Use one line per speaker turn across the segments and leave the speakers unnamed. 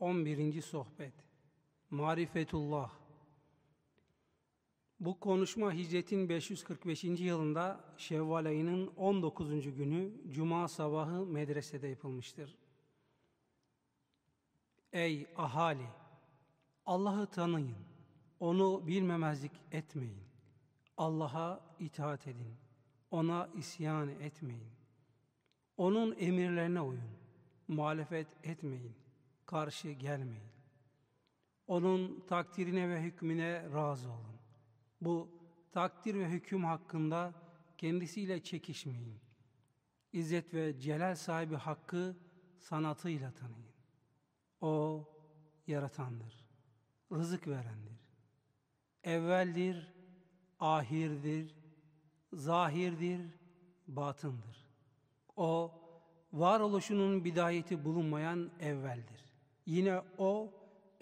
11. Sohbet Marifetullah Bu konuşma hicretin 545. yılında Şevval ayının 19. günü Cuma sabahı medresede yapılmıştır. Ey ahali! Allah'ı tanıyın, onu bilmemezlik etmeyin. Allah'a itaat edin, ona isyan etmeyin. Onun emirlerine uyun, muhalefet etmeyin, karşı gelmeyin. Onun takdirine ve hükmüne razı olun. Bu takdir ve hüküm hakkında kendisiyle çekişmeyin. İzzet ve celal sahibi hakkı sanatıyla tanıyın. O yaratandır, rızık verendir. Evveldir, ahirdir, zahirdir, batındır. O, varoluşunun bidayeti bulunmayan evveldir. Yine O,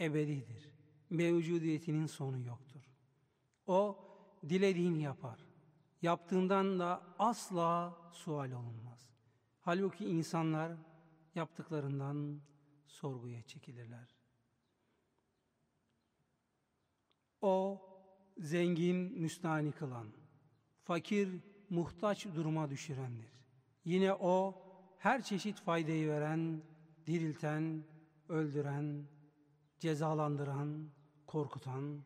ebedidir. Mevcudiyetinin sonu yoktur. O, dilediğini yapar. Yaptığından da asla sual olunmaz. Halbuki insanlar yaptıklarından sorguya çekilirler. O, zengin, müstahni kılan, fakir, muhtaç duruma düşürendir. Yine O, her çeşit faydayı veren, dirilten, öldüren, cezalandıran, korkutan,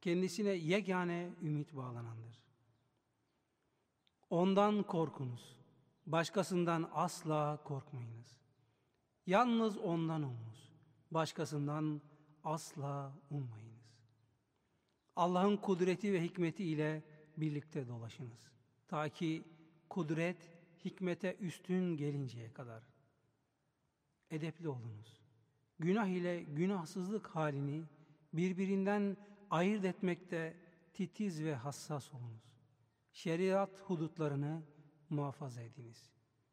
kendisine yegane ümit bağlanandır. Ondan korkunuz, başkasından asla korkmayınız. Yalnız ondan umunuz, başkasından asla ummayınız. Allah'ın kudreti ve hikmeti ile birlikte dolaşınız. Ta ki kudret, hikmete üstün gelinceye kadar. Edepli olunuz. Günah ile günahsızlık halini birbirinden ayırt etmekte titiz ve hassas olunuz. Şeriat hudutlarını muhafaza ediniz.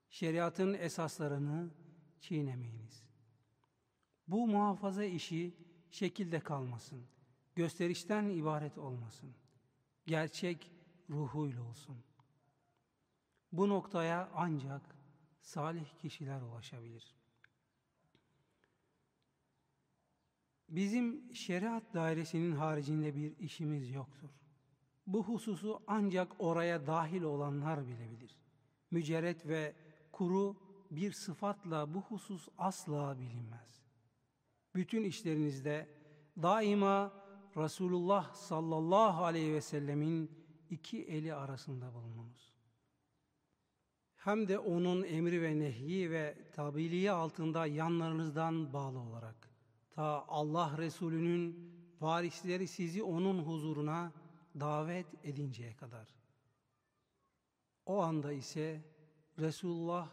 Şeriatın esaslarını çiğnemeyiniz. Bu muhafaza işi şekilde kalmasın. Gösterişten ibaret olmasın. Gerçek ruhuyla olsun. Bu noktaya ancak salih kişiler ulaşabilir. Bizim şeriat dairesinin haricinde bir işimiz yoktur. Bu hususu ancak oraya dahil olanlar bilebilir. Mücerret ve kuru bir sıfatla bu husus asla bilinmez. Bütün işlerinizde daima Resulullah sallallahu aleyhi ve sellemin iki eli arasında bulununuz. Hem de onun emri ve nehyi ve tabiliği altında yanlarınızdan bağlı olarak Allah Resulü'nün varisleri sizi onun huzuruna davet edinceye kadar. O anda ise Resulullah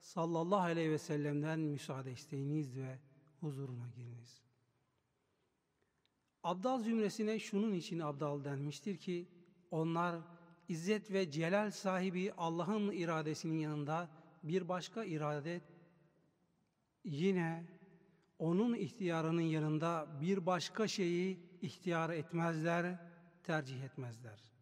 sallallahu aleyhi ve sellem'den müsaade isteyiniz ve huzuruna giriniz. Abdal zümresine şunun için abdal denmiştir ki onlar izzet ve celal sahibi Allah'ın iradesinin yanında bir başka irade yine onun ihtiyarının yanında bir başka şeyi ihtiyar etmezler, tercih etmezler.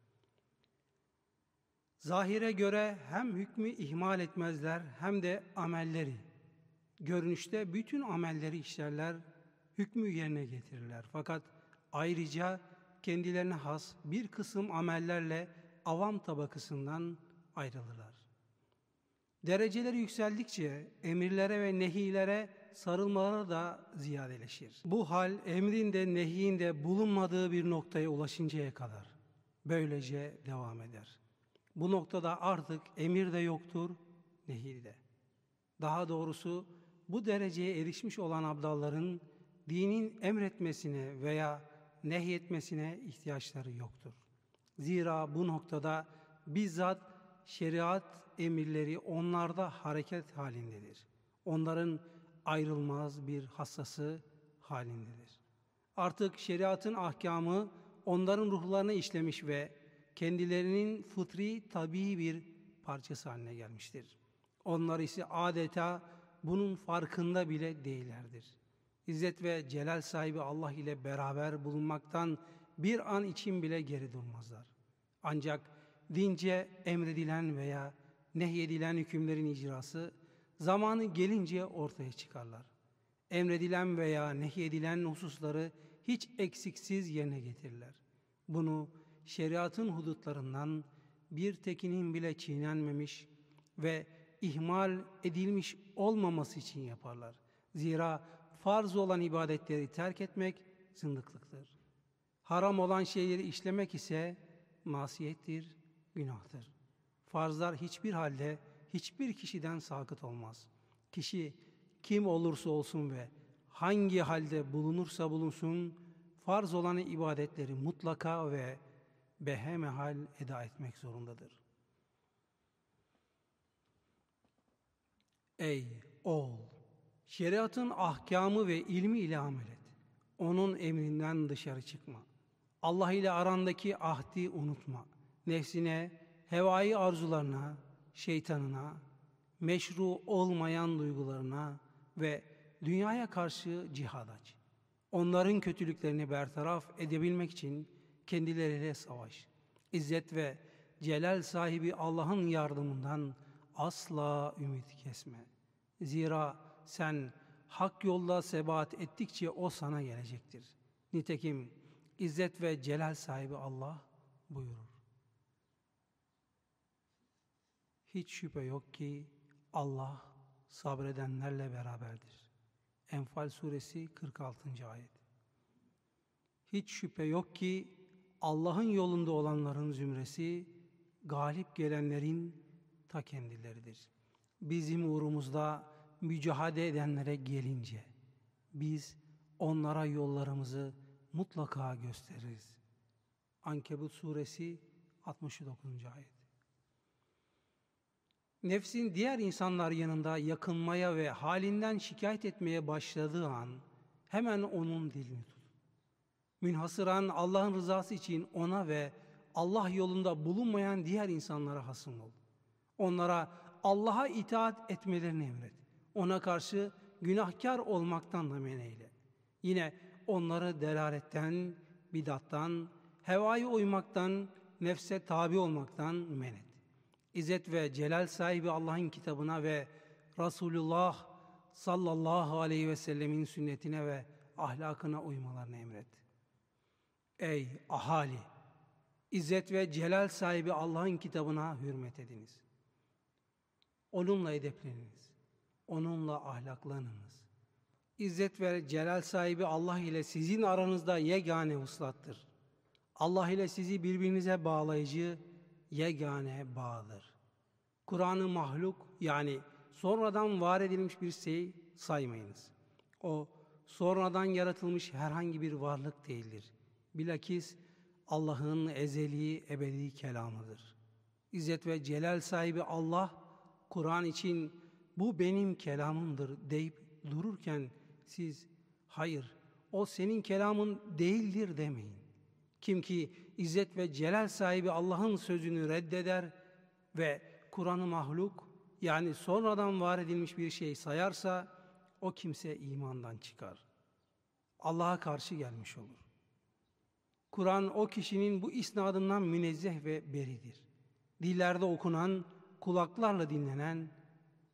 Zahire göre hem hükmü ihmal etmezler hem de amelleri. Görünüşte bütün amelleri işlerler, hükmü yerine getirirler. Fakat ayrıca kendilerine has bir kısım amellerle avam tabakasından ayrılırlar. Dereceleri yükseldikçe emirlere ve nehilere sarılmaları da ziyadeleşir. Bu hal emrin de nehiyin de bulunmadığı bir noktaya ulaşıncaya kadar böylece devam eder. Bu noktada artık emir de yoktur, nehi de. Daha doğrusu bu dereceye erişmiş olan abdalların dinin emretmesine veya nehyetmesine ihtiyaçları yoktur. Zira bu noktada bizzat şeriat emirleri onlarda hareket halindedir. Onların ayrılmaz bir hassası halindedir. Artık şeriatın ahkamı onların ruhlarına işlemiş ve kendilerinin fıtri tabii bir parçası haline gelmiştir. Onlar ise adeta bunun farkında bile değillerdir. İzzet ve celal sahibi Allah ile beraber bulunmaktan bir an için bile geri durmazlar. Ancak dince emredilen veya nehyedilen hükümlerin icrası zamanı gelince ortaya çıkarlar. Emredilen veya nehyedilen hususları hiç eksiksiz yerine getirirler. Bunu şeriatın hudutlarından bir tekinin bile çiğnenmemiş ve ihmal edilmiş olmaması için yaparlar. Zira farz olan ibadetleri terk etmek zındıklıktır. Haram olan şeyleri işlemek ise masiyettir, günahtır. Farzlar hiçbir halde hiçbir kişiden sakıt olmaz. Kişi kim olursa olsun ve hangi halde bulunursa bulunsun farz olan ibadetleri mutlaka ve behemehal eda etmek zorundadır. Ey oğul! Şeriatın ahkamı ve ilmi ile amel et. Onun emrinden dışarı çıkma. Allah ile arandaki ahdi unutma. Nefsine, hevai arzularına, şeytanına, meşru olmayan duygularına ve dünyaya karşı cihad aç. Onların kötülüklerini bertaraf edebilmek için kendileriyle savaş. İzzet ve celal sahibi Allah'ın yardımından asla ümit kesme. Zira sen hak yolda sebat ettikçe o sana gelecektir. Nitekim İzzet ve celal sahibi Allah buyurur. Hiç şüphe yok ki Allah sabredenlerle beraberdir. Enfal suresi 46. ayet. Hiç şüphe yok ki Allah'ın yolunda olanların zümresi galip gelenlerin ta kendileridir. Bizim uğrumuzda mücadele edenlere gelince biz onlara yollarımızı mutlaka gösteririz. Ankebut suresi 69. ayet. Nefsin diğer insanlar yanında yakınmaya ve halinden şikayet etmeye başladığı an hemen onun dilini tut. Münhasıran Allah'ın rızası için ona ve Allah yolunda bulunmayan diğer insanlara hasım ol. Onlara Allah'a itaat etmelerini emret. Ona karşı günahkar olmaktan da men eyle. Yine onları delaletten, bidattan, hevaya uymaktan, nefse tabi olmaktan men et. İzzet ve celal sahibi Allah'ın kitabına ve Resulullah sallallahu aleyhi ve sellemin sünnetine ve ahlakına uymalarını emret. Ey ahali! İzzet ve celal sahibi Allah'ın kitabına hürmet ediniz. Onunla edepleniniz. Onunla ahlaklanınız. İzzet ve celal sahibi Allah ile sizin aranızda yegane uslattır. Allah ile sizi birbirinize bağlayıcı yegane bağdır. Kur'an'ı mahluk yani sonradan var edilmiş bir şey saymayınız. O sonradan yaratılmış herhangi bir varlık değildir. Bilakis Allah'ın ezeli, ebedi kelamıdır. İzzet ve celal sahibi Allah, Kur'an için bu benim kelamımdır deyip dururken siz hayır o senin kelamın değildir demeyin. Kim ki İzzet ve celal sahibi Allah'ın sözünü reddeder ve Kur'an'ı mahluk yani sonradan var edilmiş bir şey sayarsa o kimse imandan çıkar. Allah'a karşı gelmiş olur. Kur'an o kişinin bu isnadından münezzeh ve beridir. Dillerde okunan, kulaklarla dinlenen,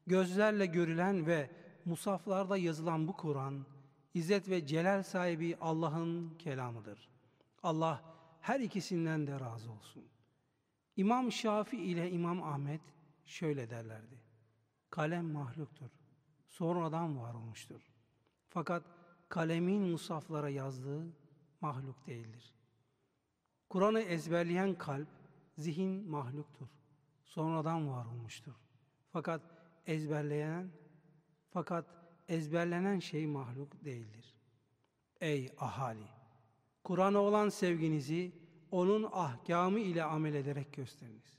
gözlerle görülen ve musaflarda yazılan bu Kur'an, İzzet ve Celal sahibi Allah'ın kelamıdır. Allah her ikisinden de razı olsun. İmam Şafi ile İmam Ahmet şöyle derlerdi. Kalem mahluktur. Sonradan var olmuştur. Fakat kalemin musaflara yazdığı mahluk değildir. Kur'an'ı ezberleyen kalp, zihin mahluktur. Sonradan var olmuştur. Fakat ezberleyen, fakat ezberlenen şey mahluk değildir. Ey ahali! Kur'an'a olan sevginizi onun ahkamı ile amel ederek gösteriniz.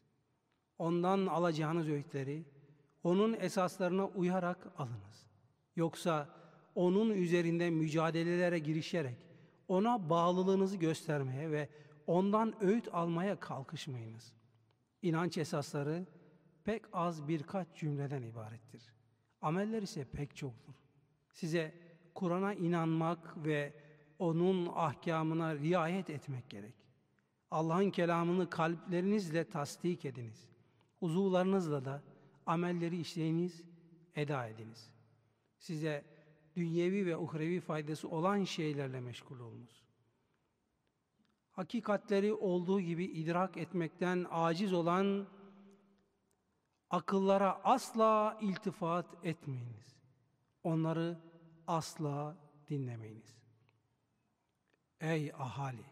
Ondan alacağınız öğütleri onun esaslarına uyarak alınız. Yoksa onun üzerinde mücadelelere girişerek ona bağlılığınızı göstermeye ve ondan öğüt almaya kalkışmayınız. İnanç esasları pek az birkaç cümleden ibarettir. Ameller ise pek çoktur. Size Kur'an'a inanmak ve onun ahkamına riayet etmek gerek. Allah'ın kelamını kalplerinizle tasdik ediniz. Uzuvlarınızla da amelleri işleyiniz, eda ediniz. Size dünyevi ve uhrevi faydası olan şeylerle meşgul olunuz. Hakikatleri olduğu gibi idrak etmekten aciz olan akıllara asla iltifat etmeyiniz. Onları asla dinlemeyiniz. Ey ahali!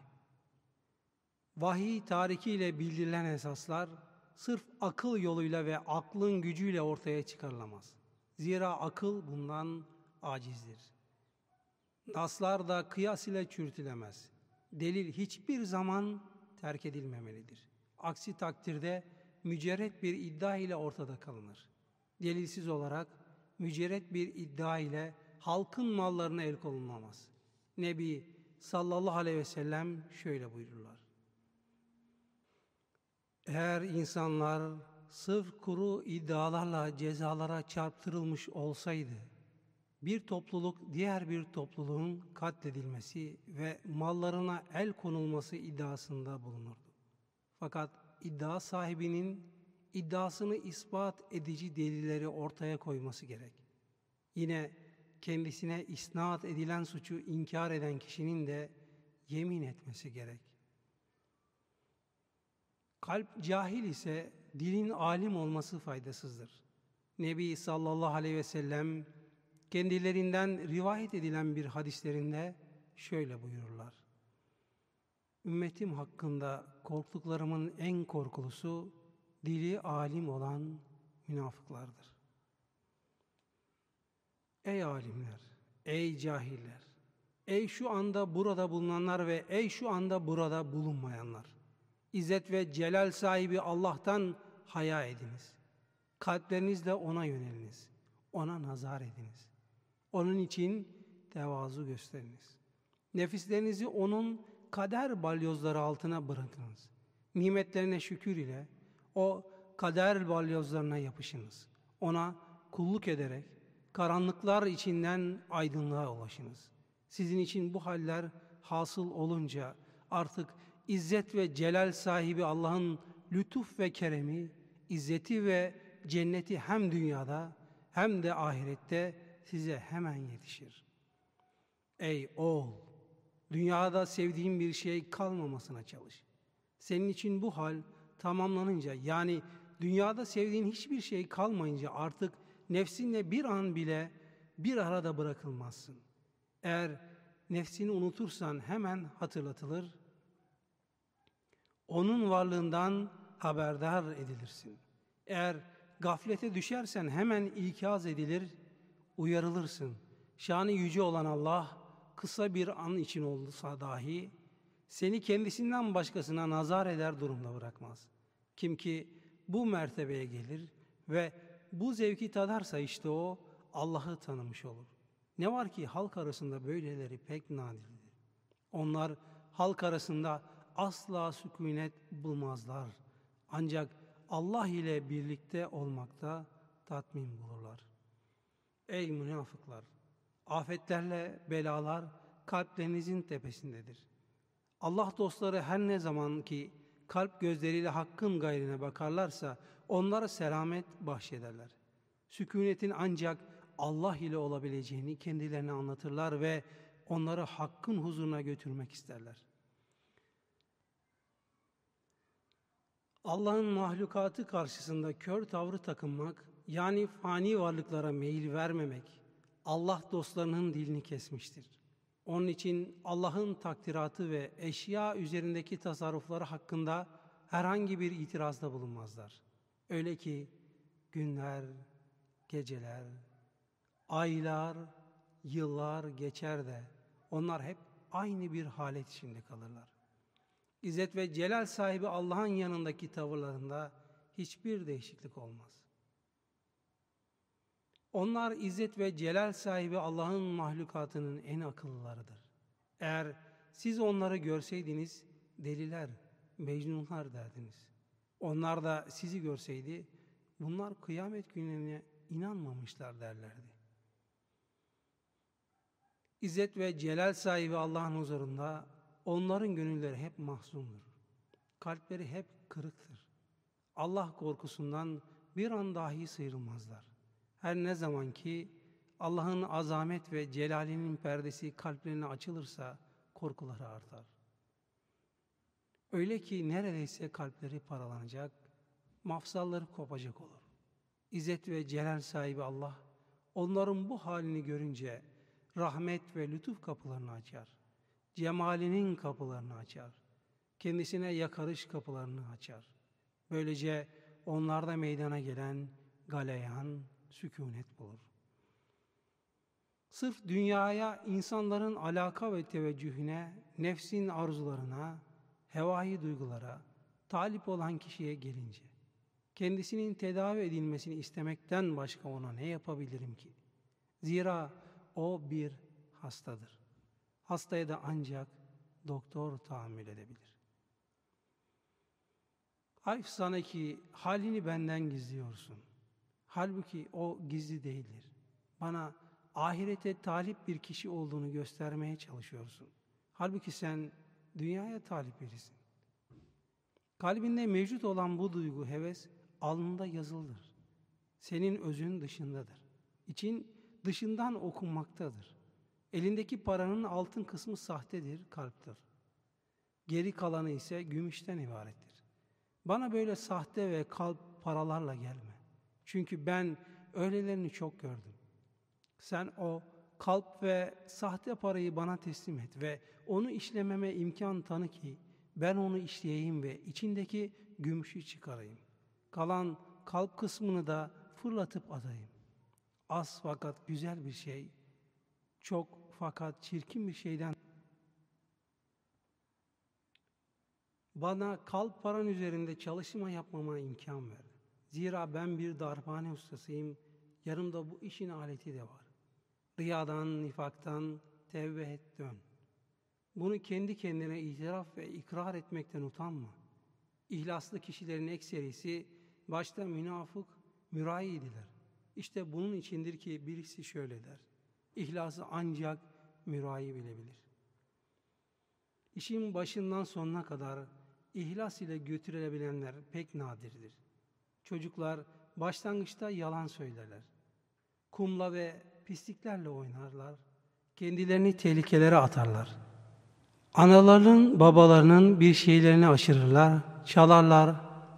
Vahiy tarikiyle bildirilen esaslar sırf akıl yoluyla ve aklın gücüyle ortaya çıkarılamaz. Zira akıl bundan acizdir. Naslar da kıyas ile çürütülemez. Delil hiçbir zaman terk edilmemelidir. Aksi takdirde mücerret bir iddia ile ortada kalınır. Delilsiz olarak mücerret bir iddia ile halkın mallarına el konulmaz. Nebi sallallahu aleyhi ve sellem şöyle buyururlar. Eğer insanlar sırf kuru iddialarla cezalara çarptırılmış olsaydı, bir topluluk diğer bir topluluğun katledilmesi ve mallarına el konulması iddiasında bulunurdu. Fakat iddia sahibinin iddiasını ispat edici delilleri ortaya koyması gerek. Yine kendisine isnat edilen suçu inkar eden kişinin de yemin etmesi gerek. Kalp cahil ise dilin alim olması faydasızdır. Nebi sallallahu aleyhi ve sellem kendilerinden rivayet edilen bir hadislerinde şöyle buyururlar. Ümmetim hakkında korktuklarımın en korkulusu dili alim olan münafıklardır. Ey alimler, ey cahiller, ey şu anda burada bulunanlar ve ey şu anda burada bulunmayanlar. İzzet ve celal sahibi Allah'tan haya ediniz. Kalplerinizle ona yöneliniz. Ona nazar ediniz. Onun için tevazu gösteriniz. Nefislerinizi onun kader balyozları altına bırakınız. Nimetlerine şükür ile o kader balyozlarına yapışınız. Ona kulluk ederek karanlıklar içinden aydınlığa ulaşınız. Sizin için bu haller hasıl olunca artık İzzet ve celal sahibi Allah'ın lütuf ve keremi, izzeti ve cenneti hem dünyada hem de ahirette size hemen yetişir. Ey oğul! Dünyada sevdiğin bir şey kalmamasına çalış. Senin için bu hal tamamlanınca yani dünyada sevdiğin hiçbir şey kalmayınca artık nefsinle bir an bile bir arada bırakılmazsın. Eğer nefsini unutursan hemen hatırlatılır onun varlığından haberdar edilirsin. Eğer gaflete düşersen hemen ikaz edilir, uyarılırsın. Şanı yüce olan Allah kısa bir an için olsa dahi seni kendisinden başkasına nazar eder durumda bırakmaz. Kim ki bu mertebeye gelir ve bu zevki tadarsa işte o Allah'ı tanımış olur. Ne var ki halk arasında böyleleri pek nadirdir. Onlar halk arasında asla sükunet bulmazlar. Ancak Allah ile birlikte olmakta tatmin bulurlar. Ey münafıklar! Afetlerle belalar kalplerinizin tepesindedir. Allah dostları her ne zaman ki kalp gözleriyle hakkın gayrine bakarlarsa onlara selamet bahşederler. Sükunetin ancak Allah ile olabileceğini kendilerine anlatırlar ve onları hakkın huzuruna götürmek isterler. Allah'ın mahlukatı karşısında kör tavrı takınmak, yani fani varlıklara meyil vermemek, Allah dostlarının dilini kesmiştir. Onun için Allah'ın takdiratı ve eşya üzerindeki tasarrufları hakkında herhangi bir itirazda bulunmazlar. Öyle ki günler, geceler, aylar, yıllar geçer de onlar hep aynı bir halet içinde kalırlar. İzzet ve celal sahibi Allah'ın yanındaki tavırlarında hiçbir değişiklik olmaz. Onlar izzet ve celal sahibi Allah'ın mahlukatının en akıllılarıdır. Eğer siz onları görseydiniz deliler, mecnunlar derdiniz. Onlar da sizi görseydi bunlar kıyamet gününe inanmamışlar derlerdi. İzzet ve celal sahibi Allah'ın huzurunda Onların gönülleri hep mahzundur. Kalpleri hep kırıktır. Allah korkusundan bir an dahi sıyrılmazlar. Her ne zaman ki Allah'ın azamet ve celalinin perdesi kalplerine açılırsa korkuları artar. Öyle ki neredeyse kalpleri paralanacak, mafsalları kopacak olur. İzzet ve celal sahibi Allah, onların bu halini görünce rahmet ve lütuf kapılarını açar. Cemalinin kapılarını açar. Kendisine yakarış kapılarını açar. Böylece onlarda meydana gelen galeyan, sükunet bulur. Sırf dünyaya insanların alaka ve teveccühüne, nefsin arzularına, hevai duygulara talip olan kişiye gelince, kendisinin tedavi edilmesini istemekten başka ona ne yapabilirim ki? Zira o bir hastadır. Hastaya da ancak doktor tahammül edebilir. Hayf sana ki halini benden gizliyorsun. Halbuki o gizli değildir. Bana ahirete talip bir kişi olduğunu göstermeye çalışıyorsun. Halbuki sen dünyaya talip birisin. Kalbinde mevcut olan bu duygu, heves alnında yazılıdır. Senin özün dışındadır. İçin dışından okunmaktadır. Elindeki paranın altın kısmı sahtedir, kalptir. Geri kalanı ise gümüşten ibarettir. Bana böyle sahte ve kalp paralarla gelme. Çünkü ben öylelerini çok gördüm. Sen o kalp ve sahte parayı bana teslim et ve onu işlememe imkan tanı ki ben onu işleyeyim ve içindeki gümüşü çıkarayım. Kalan kalp kısmını da fırlatıp atayım. Az fakat güzel bir şey, çok fakat çirkin bir şeyden bana kalp paran üzerinde çalışma yapmama imkan ver. Zira ben bir darphane ustasıyım, yanımda bu işin aleti de var. Riyadan, nifaktan tevbe et dön. Bunu kendi kendine itiraf ve ikrar etmekten utanma. İhlaslı kişilerin ekserisi başta münafık, mürayiydiler. İşte bunun içindir ki birisi şöyle der. İhlası ancak mürayi bilebilir. İşin başından sonuna kadar ihlas ile götürülebilenler pek nadirdir. Çocuklar başlangıçta yalan söylerler. Kumla ve pisliklerle oynarlar. Kendilerini tehlikelere atarlar. Analarının, babalarının bir şeylerini aşırırlar, çalarlar,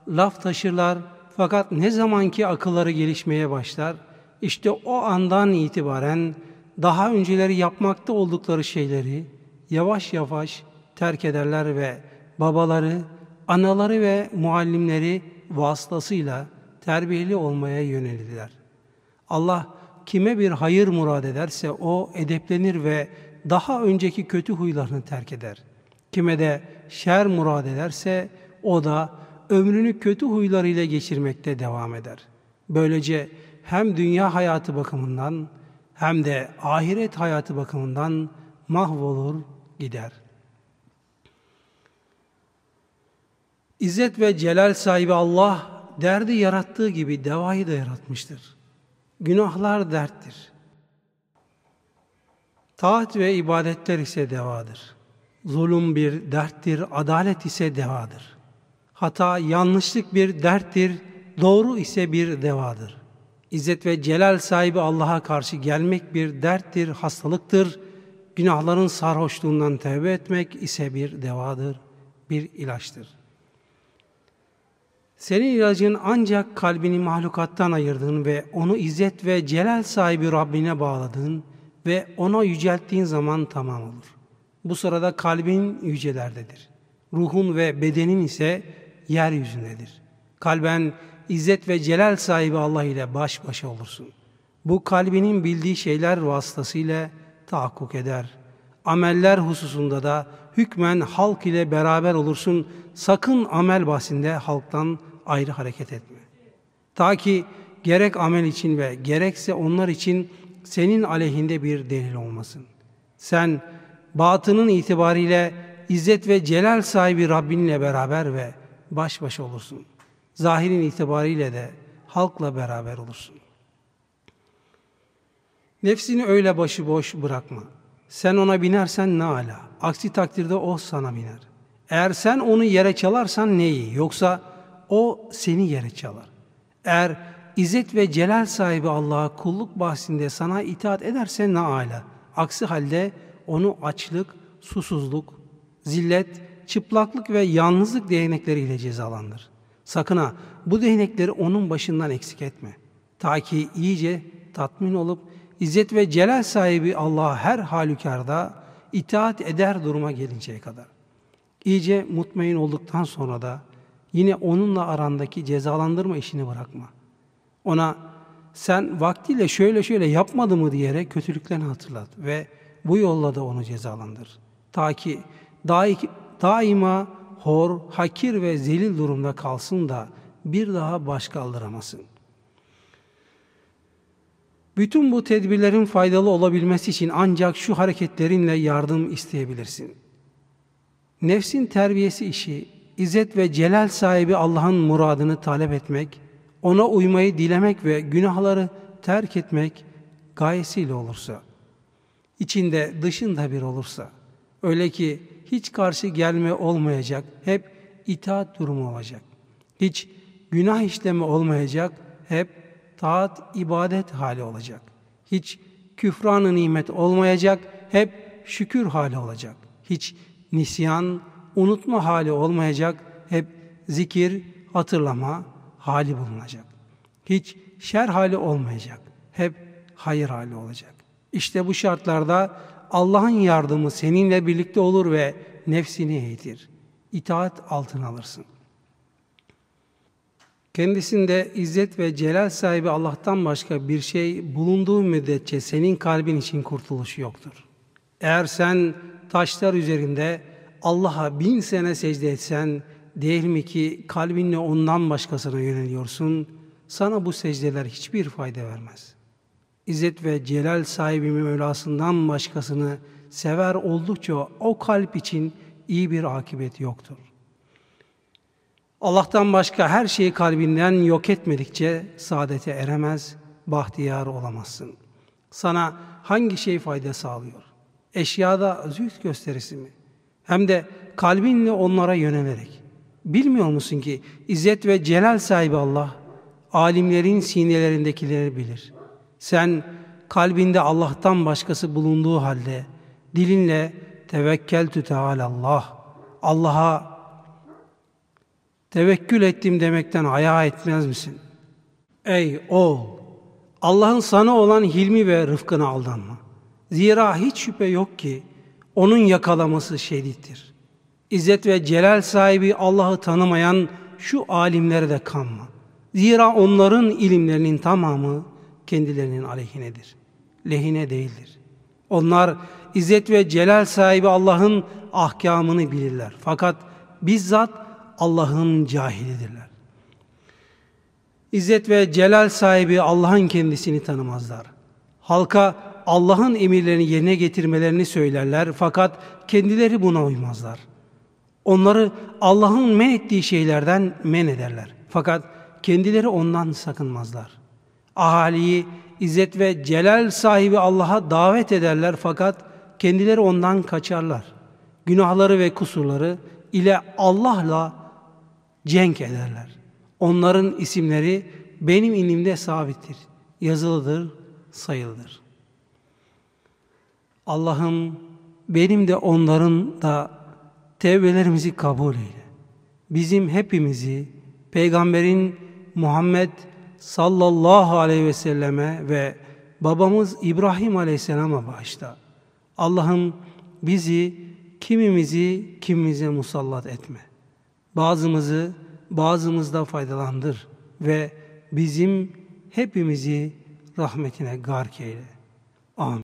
laf taşırlar. Fakat ne zamanki akılları gelişmeye başlar, işte o andan itibaren daha önceleri yapmakta oldukları şeyleri yavaş yavaş terk ederler ve babaları, anaları ve muallimleri vasıtasıyla terbiyeli olmaya yönelirler. Allah kime bir hayır murad ederse o edeplenir ve daha önceki kötü huylarını terk eder. Kime de şer murad ederse o da ömrünü kötü huylarıyla geçirmekte devam eder. Böylece hem dünya hayatı bakımından hem de ahiret hayatı bakımından mahvolur gider. İzzet ve celal sahibi Allah derdi yarattığı gibi devayı da yaratmıştır. Günahlar derttir. Taat ve ibadetler ise devadır. Zulüm bir derttir, adalet ise devadır. Hata, yanlışlık bir derttir, doğru ise bir devadır. İzzet ve celal sahibi Allah'a karşı gelmek bir derttir, hastalıktır. Günahların sarhoşluğundan tevbe etmek ise bir devadır, bir ilaçtır. Senin ilacın ancak kalbini mahlukattan ayırdığın ve onu izzet ve celal sahibi Rabbine bağladığın ve ona yücelttiğin zaman tamam olur. Bu sırada kalbin yücelerdedir. Ruhun ve bedenin ise yeryüzündedir. Kalben İzzet ve celal sahibi Allah ile baş başa olursun. Bu kalbinin bildiği şeyler vasıtasıyla tahakkuk eder. Ameller hususunda da hükmen halk ile beraber olursun. Sakın amel bahsinde halktan ayrı hareket etme. Ta ki gerek amel için ve gerekse onlar için senin aleyhinde bir delil olmasın. Sen batının itibariyle İzzet ve celal sahibi Rabbinle beraber ve baş başa olursun zahirin itibariyle de halkla beraber olursun. Nefsini öyle başıboş bırakma. Sen ona binersen ne ala. Aksi takdirde o sana biner. Eğer sen onu yere çalarsan ne iyi. Yoksa o seni yere çalar. Eğer İzzet ve celal sahibi Allah'a kulluk bahsinde sana itaat ederse ne ala. Aksi halde onu açlık, susuzluk, zillet, çıplaklık ve yalnızlık değnekleriyle cezalandır. Sakın ha bu değnekleri onun başından eksik etme. Ta ki iyice tatmin olup İzzet ve celal sahibi Allah'a her halükarda itaat eder duruma gelinceye kadar. İyice mutmain olduktan sonra da yine onunla arandaki cezalandırma işini bırakma. Ona sen vaktiyle şöyle şöyle yapmadı mı diyerek kötülüklerini hatırlat ve bu yolla da onu cezalandır. Ta ki daima hor, hakir ve zelil durumda kalsın da bir daha baş kaldıramasın. Bütün bu tedbirlerin faydalı olabilmesi için ancak şu hareketlerinle yardım isteyebilirsin. Nefsin terbiyesi işi, İzzet ve celal sahibi Allah'ın muradını talep etmek, ona uymayı dilemek ve günahları terk etmek gayesiyle olursa, içinde dışında bir olursa, öyle ki hiç karşı gelme olmayacak, hep itaat durumu olacak. Hiç günah işleme olmayacak, hep taat, ibadet hali olacak. Hiç küfranı nimet olmayacak, hep şükür hali olacak. Hiç nisyan, unutma hali olmayacak, hep zikir, hatırlama hali bulunacak. Hiç şer hali olmayacak, hep hayır hali olacak. İşte bu şartlarda Allah'ın yardımı seninle birlikte olur ve nefsini eğitir. İtaat altına alırsın. Kendisinde izzet ve celal sahibi Allah'tan başka bir şey bulunduğu müddetçe senin kalbin için kurtuluş yoktur. Eğer sen taşlar üzerinde Allah'a bin sene secde etsen, değil mi ki kalbinle ondan başkasına yöneliyorsun, sana bu secdeler hiçbir fayda vermez. İzzet ve celal sahibi Mevlasından başkasını sever oldukça o kalp için iyi bir akıbet yoktur. Allah'tan başka her şeyi kalbinden yok etmedikçe saadete eremez, bahtiyar olamazsın. Sana hangi şey fayda sağlıyor? Eşyada züht gösterisi mi? Hem de kalbinle onlara yönelerek. Bilmiyor musun ki İzzet ve Celal sahibi Allah, alimlerin sinelerindekileri bilir. Sen kalbinde Allah'tan başkası bulunduğu halde dilinle tevekkeltü teâlallah, Allah'a tevekkül ettim demekten ayağa etmez misin? Ey oğul! Allah'ın sana olan hilmi ve rıfkına aldanma. Zira hiç şüphe yok ki onun yakalaması şedittir. İzzet ve celal sahibi Allah'ı tanımayan şu alimlere de kanma. Zira onların ilimlerinin tamamı kendilerinin aleyhinedir. Lehine değildir. Onlar İzzet ve celal sahibi Allah'ın ahkamını bilirler. Fakat bizzat Allah'ın cahilidirler. İzzet ve celal sahibi Allah'ın kendisini tanımazlar. Halka Allah'ın emirlerini yerine getirmelerini söylerler fakat kendileri buna uymazlar. Onları Allah'ın men ettiği şeylerden men ederler. Fakat kendileri ondan sakınmazlar. Ahaliyi İzzet ve celal sahibi Allah'a davet ederler fakat kendileri ondan kaçarlar. Günahları ve kusurları ile Allah'la cenk ederler. Onların isimleri benim inimde sabittir. Yazılıdır, sayılıdır. Allah'ım benim de onların da tevbelerimizi kabul eyle. Bizim hepimizi Peygamberin Muhammed sallallahu aleyhi ve selleme ve babamız İbrahim aleyhisselama bağışla. Allah'ım bizi kimimizi kimimize musallat etme. Bazımızı bazımızda faydalandır ve bizim hepimizi rahmetine gark eyle. Amin.